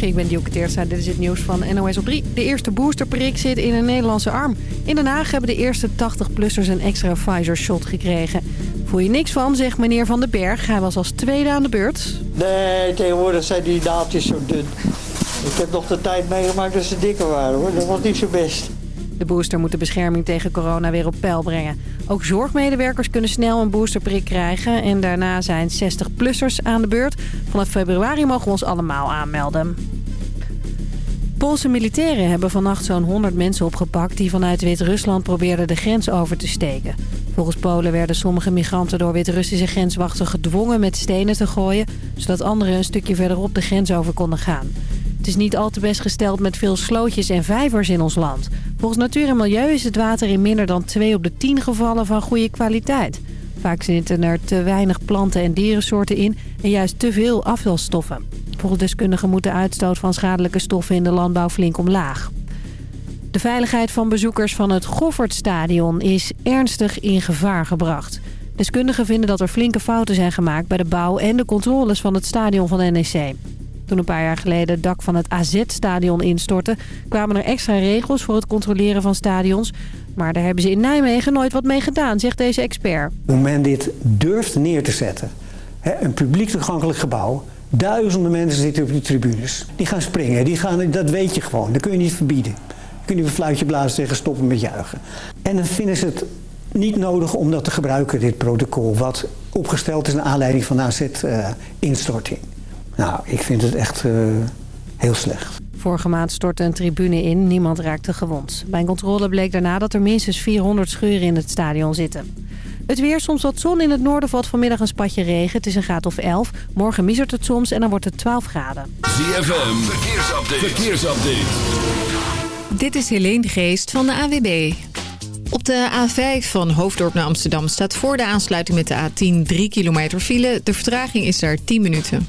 Ik ben Teertstra. Dit is het nieuws van NOS op 3. De eerste boosterprik zit in een Nederlandse arm. In Den Haag hebben de eerste 80-plussers een extra Pfizer-shot gekregen. Voel je niks van, zegt meneer Van den Berg. Hij was als tweede aan de beurt. Nee, tegenwoordig zijn die naaldjes zo dun. Ik heb nog de tijd meegemaakt dat ze dikker waren hoor. Dat was niet zo best. De booster moet de bescherming tegen corona weer op peil brengen. Ook zorgmedewerkers kunnen snel een boosterprik krijgen. En daarna zijn 60-plussers aan de beurt. Vanaf februari mogen we ons allemaal aanmelden. Poolse militairen hebben vannacht zo'n 100 mensen opgepakt... die vanuit Wit-Rusland probeerden de grens over te steken. Volgens Polen werden sommige migranten door Wit-Russische grenswachten gedwongen met stenen te gooien... zodat anderen een stukje verderop de grens over konden gaan. Het is niet al te best gesteld met veel slootjes en vijvers in ons land. Volgens Natuur en Milieu is het water in minder dan 2 op de 10 gevallen van goede kwaliteit. Vaak zitten er te weinig planten- en dierensoorten in en juist te veel afvalstoffen. Volgens deskundigen moet de uitstoot van schadelijke stoffen in de landbouw flink omlaag. De veiligheid van bezoekers van het Goffertstadion is ernstig in gevaar gebracht. Deskundigen vinden dat er flinke fouten zijn gemaakt bij de bouw en de controles van het stadion van NEC. Toen een paar jaar geleden het dak van het AZ-stadion instortte... kwamen er extra regels voor het controleren van stadions. Maar daar hebben ze in Nijmegen nooit wat mee gedaan, zegt deze expert. Hoe men dit durft neer te zetten. een publiek toegankelijk gebouw. Duizenden mensen zitten op die tribunes. Die gaan springen, die gaan, dat weet je gewoon. Dat kun je niet verbieden. Kun je een fluitje blazen tegen stoppen met juichen. En dan vinden ze het niet nodig om dat te gebruiken, dit protocol... wat opgesteld is naar aanleiding van de AZ-instorting. Nou, ik vind het echt uh, heel slecht. Vorige maand stortte een tribune in, niemand raakte gewond. Bij een controle bleek daarna dat er minstens 400 scheuren in het stadion zitten. Het weer, soms wat zon. In het noorden valt vanmiddag een spatje regen. Het is een graad of 11. Morgen misert het soms en dan wordt het 12 graden. ZFM, verkeersupdate. verkeersupdate. Dit is Helene Geest van de AWB. Op de A5 van Hoofddorp naar Amsterdam staat voor de aansluiting met de A10 3 kilometer file. De vertraging is daar 10 minuten.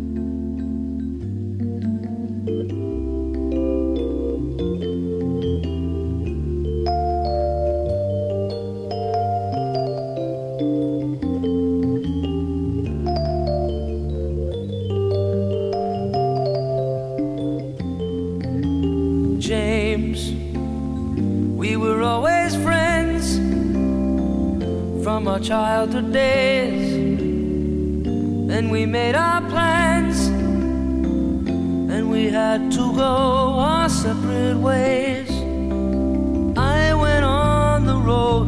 We were always friends from our childhood days. Then we made our plans, and we had to go our separate ways. I went on the road,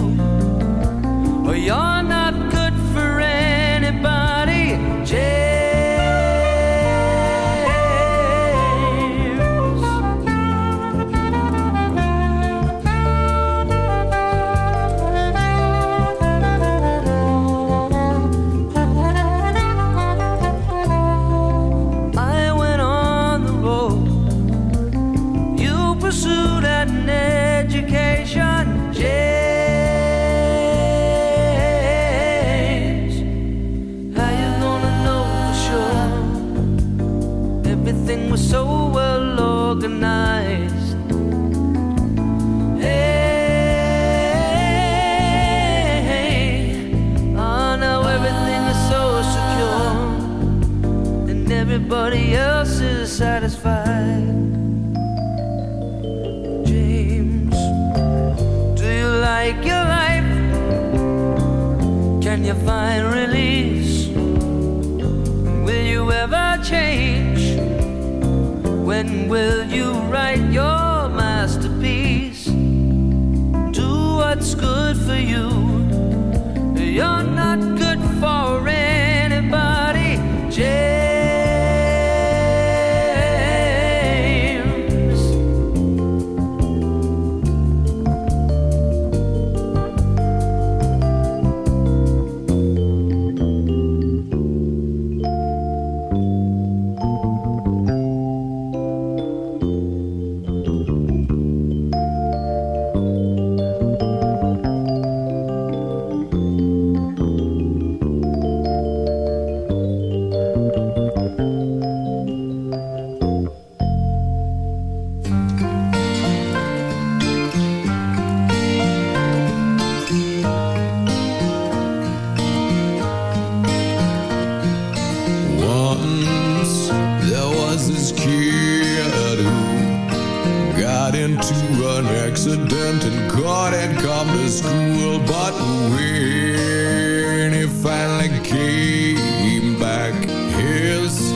Into an accident and couldn't come to school. But when he finally came back, his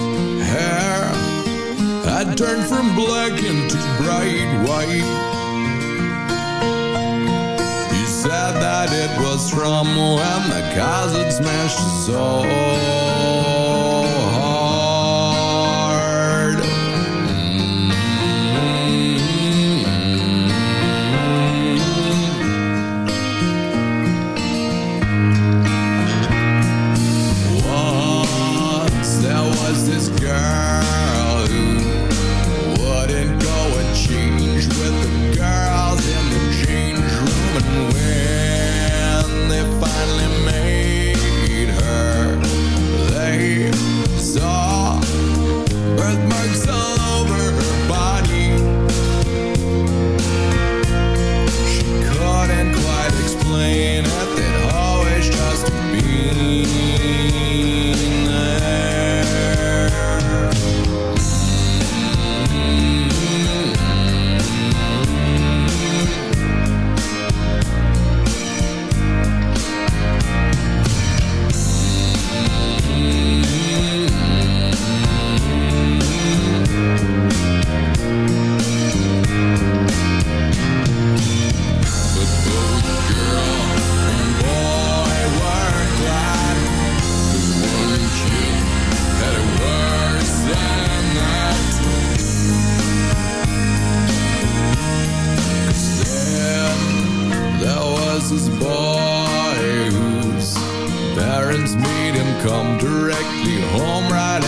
hair had turned from black into bright white. He said that it was from when the cars had smashed his soul made him come directly home right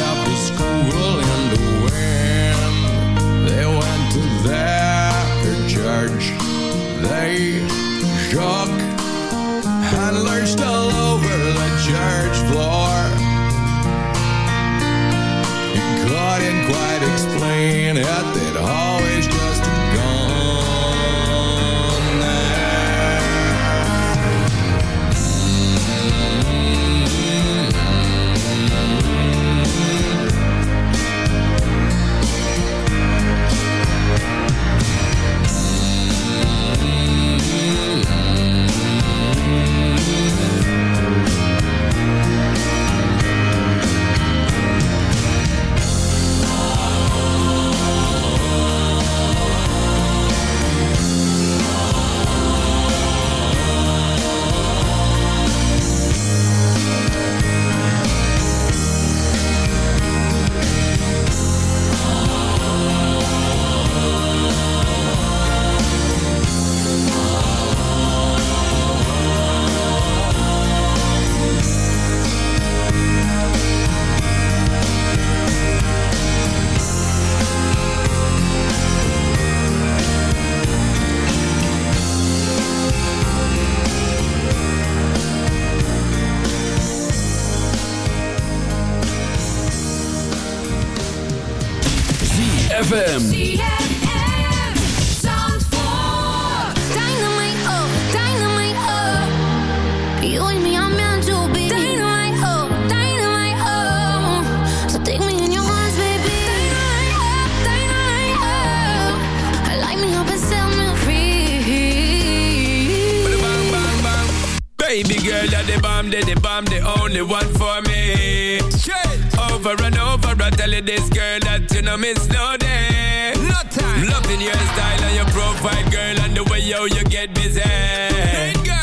girl, you're the bomb, the, the bomb, the only one for me. Straight over and over, I tell you this girl that you know miss no day. No time. Loving your style and your profile, girl, and the way yo you get busy.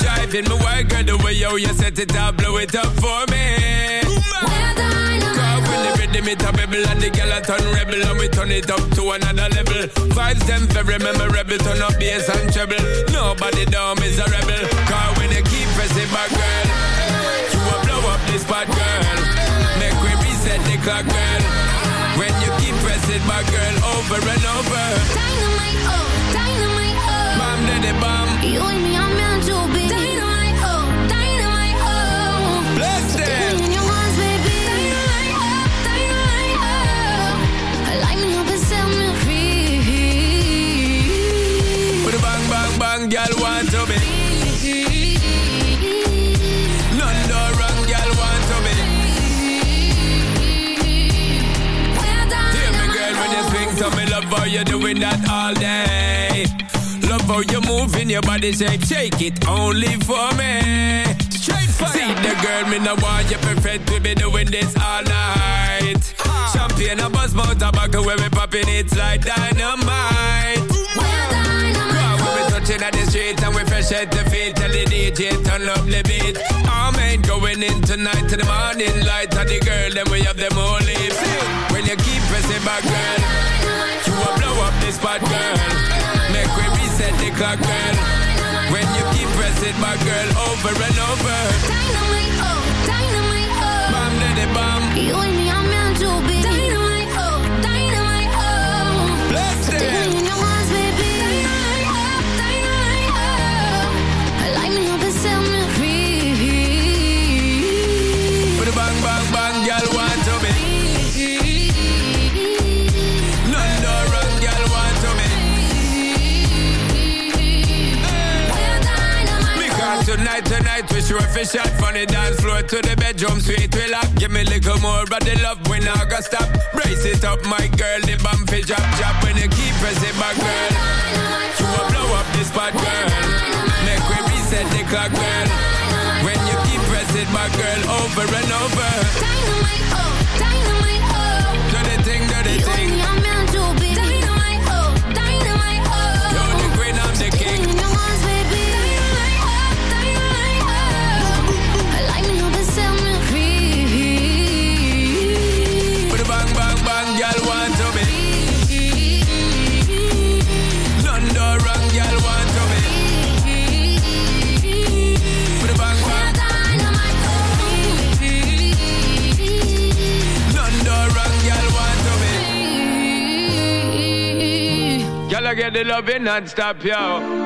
Driving my work, girl, the way yo you set it up, blow it up for me. Cause when the rhythm it a bubble and the girl a turn rebel and we turn it up to another level. Vibes them very memorable, turn up bass and treble. Nobody down is a rebel. Cause when you keep pressing back, girl, you will blow up this spot, girl. Make we reset the clock, girl. When you keep pressing back, girl, over and over. Dynamite, oh, dynamite, oh. Bam, daddy, bam. You and me are meant to be. Doing that all day. Love how you moving your body shape, shake it only for me. Straight fire. See the girl, me no want you perfect, we be doing this all night. Ah. Champagne and buzz mouth tobacco, where we popping it's like dynamite. Come when we touching at the street and we fresh at the feet, tell the DJ turn up the beat. All men going in tonight to the morning light, and the girl then we have them all live. When you keep pressing back, girl, you will blow up this spot, girl. Make we reset the clock, girl. When you keep pressing back, girl, over and over. Tonight, we sure fish the dance floor to the bedroom. We lock, give me a little more of the love, we not gonna stop. Brace it up, my girl, the bump fish drop, drop. When you keep pressing back, girl, you will blow up this spot, girl. Make we reset the clock, girl. When you keep pressing back, girl, over and over. Dynamite, oh, the loving non-stop, yo.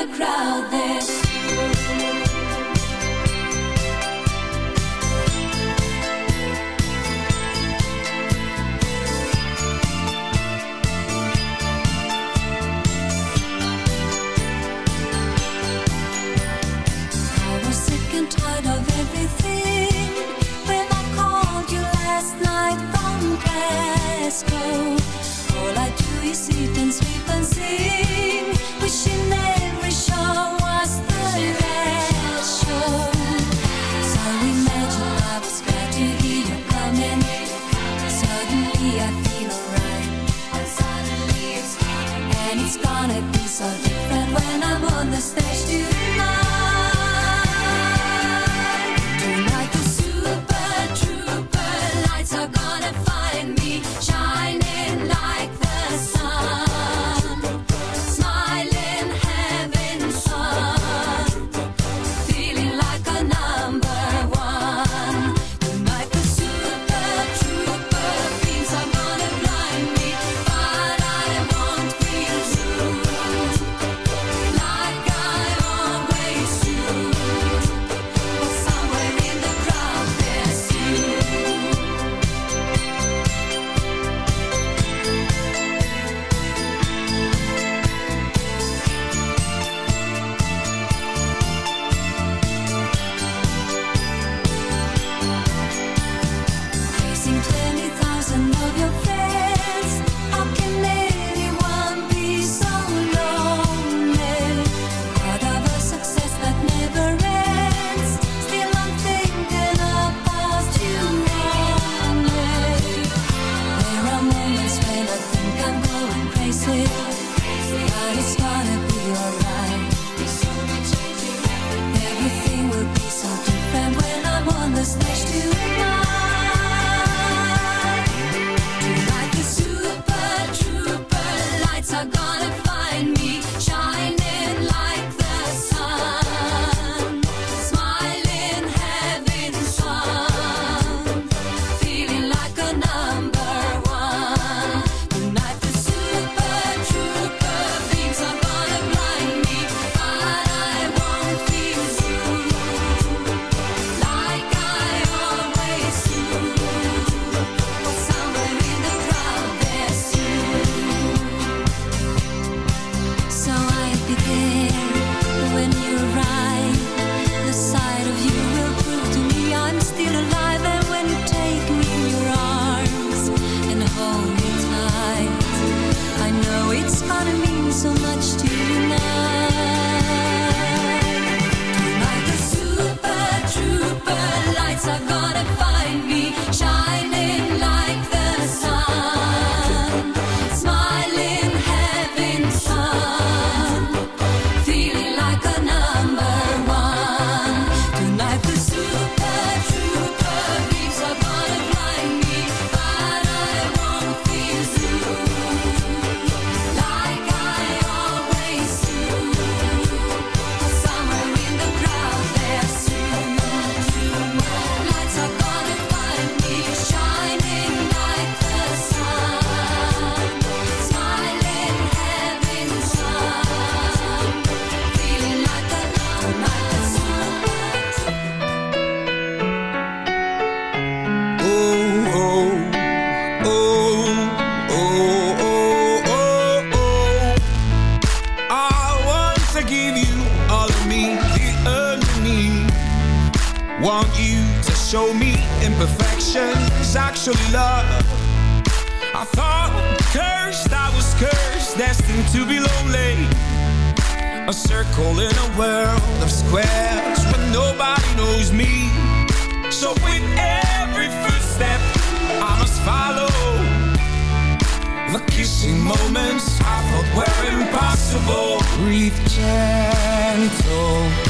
the crowd there. in a world of squares where nobody knows me. So with every footstep, I must follow. The kissing moments I thought were impossible. Breathe gentle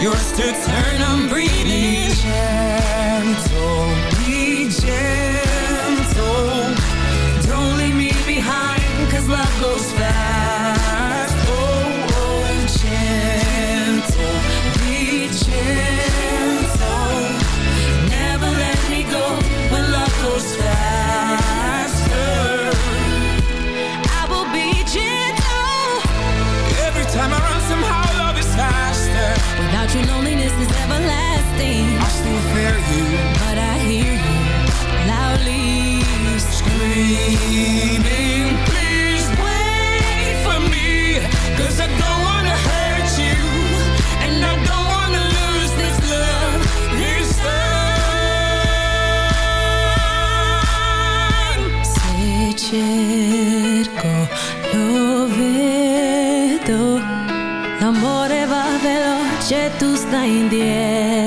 Yours to turn. I'm breathing. Everlasting. I still fear you. Veloce, tu stai indietro.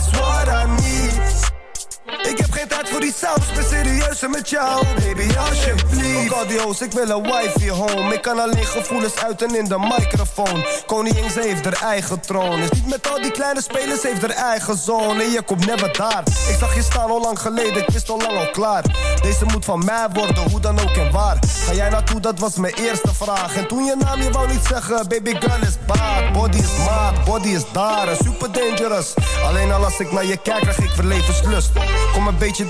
Tijd voor die saus, ben serieus en met jou. Baby, alsjeblieft. Ook audio's, ik wil een wifi home. Ik kan alleen gevoelens uiten in de microfoon. Koningin, ze heeft haar eigen troon. Is niet met al die kleine spelers, heeft haar eigen zone. En je komt never daar. Ik zag je staan al lang geleden, ik wist al lang al klaar. Deze moet van mij worden, hoe dan ook en waar. Ga jij naartoe, dat was mijn eerste vraag. En toen je naam, je wou niet zeggen, baby girl is bad. Body is maat, body is daar, super dangerous. Alleen al als ik naar je kijk, krijg ik verlevenslust. Kom een beetje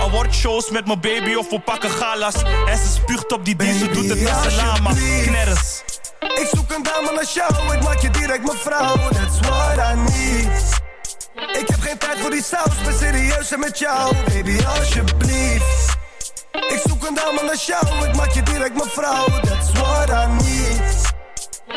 Awardshows met mijn baby of we pakken galas. En ze spuugt op die die, ze doet het met z'n lama. Knerres. Ik zoek een dame als jou, ik maak je direct mijn vrouw. That's what I need. Ik heb geen tijd voor die saus, ben serieus en met jou. Baby, alsjeblieft. Ik zoek een dame als jou, ik maak je direct mijn vrouw. That's what I need.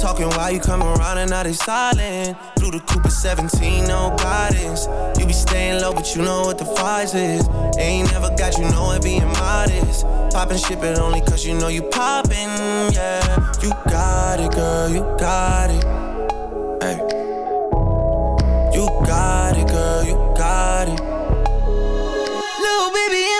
Talking while you come around and now they silent. Blue the Cooper 17, no guidance. You be staying low, but you know what the price is. Ain't never got you know it being modest. Poppin' shit, but only cause you know you poppin', yeah. You got it, girl, you got it. Hey. You got it, girl, you got it. Little baby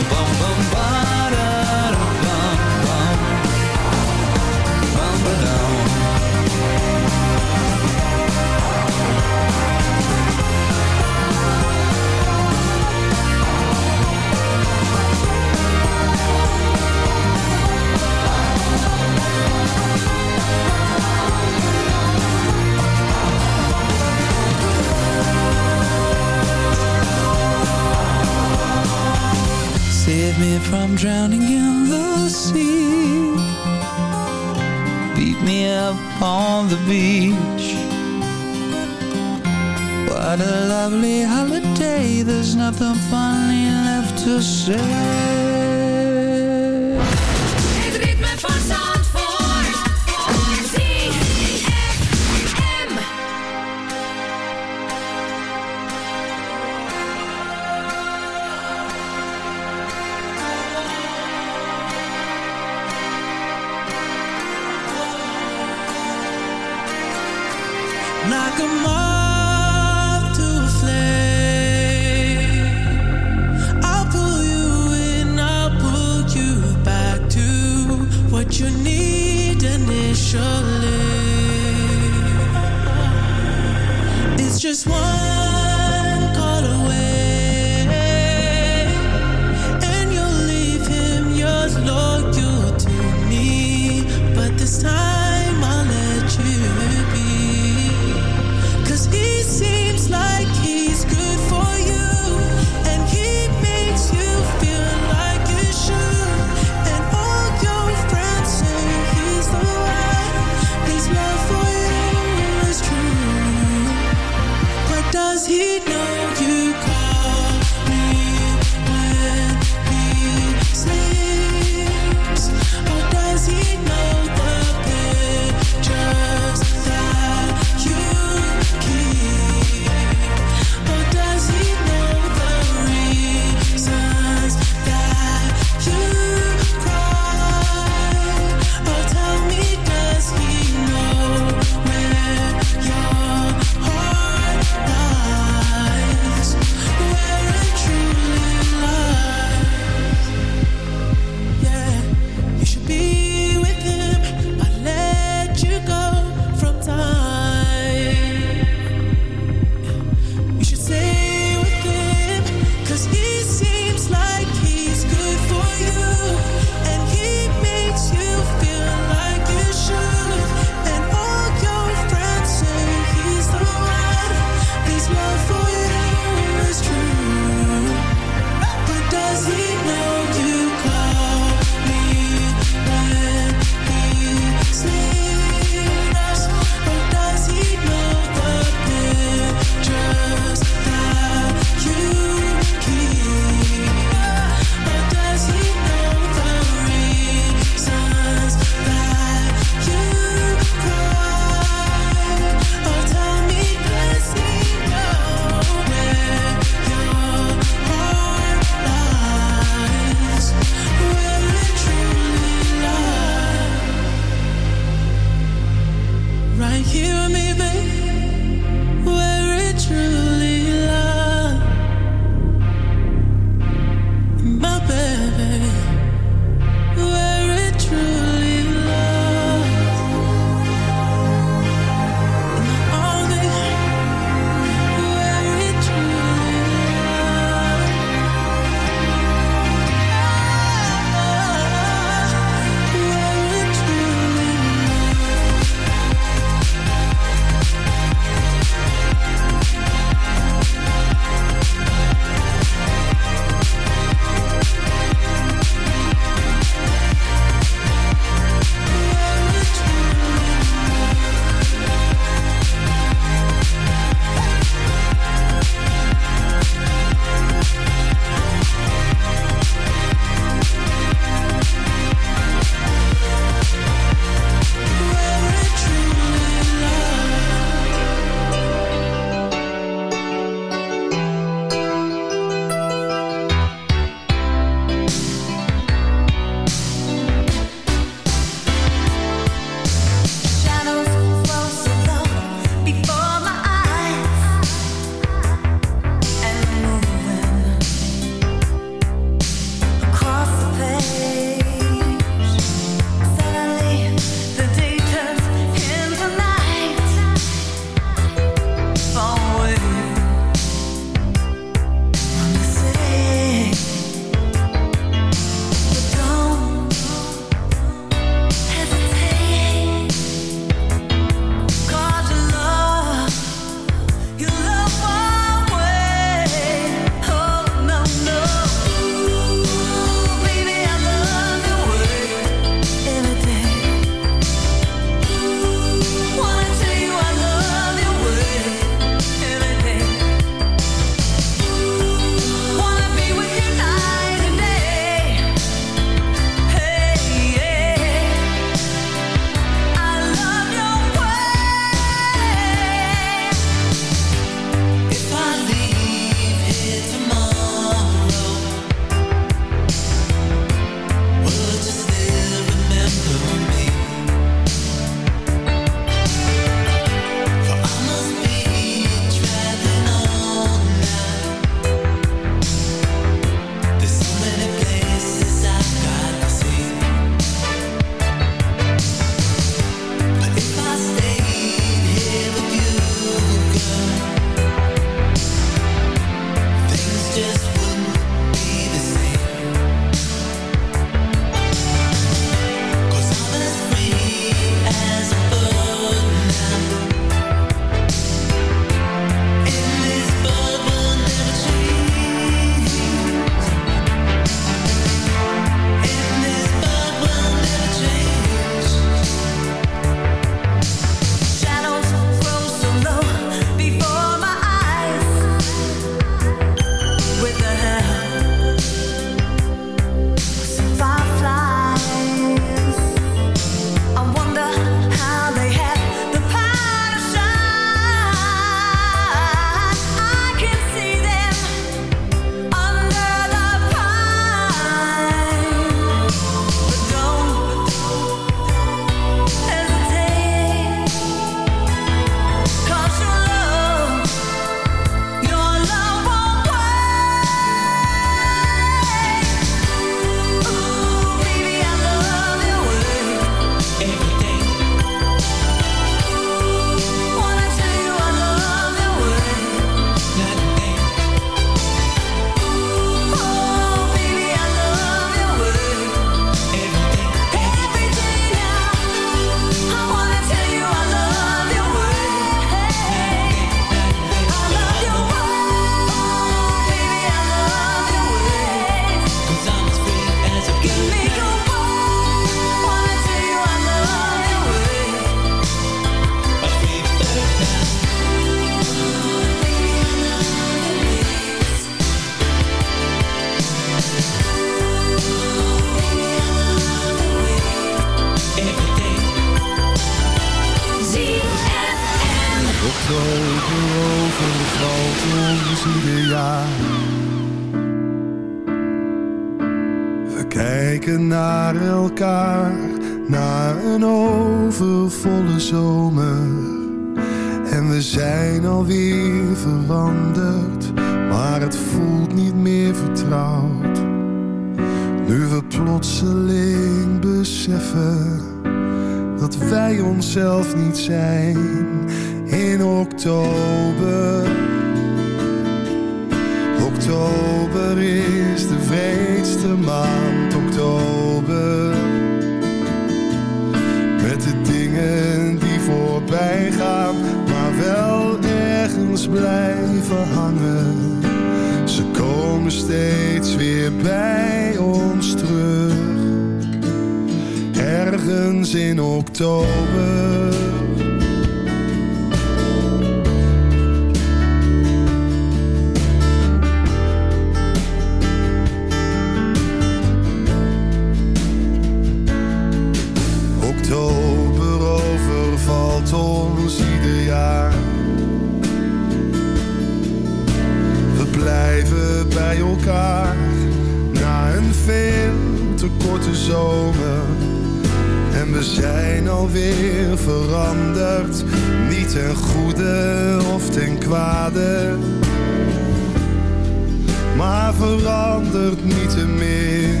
verandert niet meer.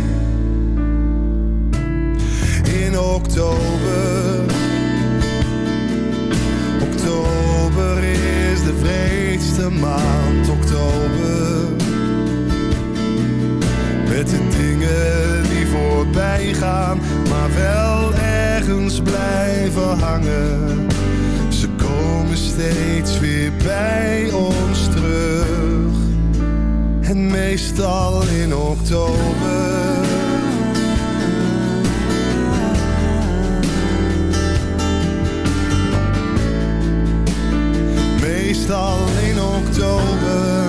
In oktober, oktober is de vreedste maand, oktober. Met de dingen die voorbij gaan, maar wel ergens blijven hangen. Ze komen steeds weer bij ons meestal in oktober. Meestal in oktober.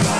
Bye.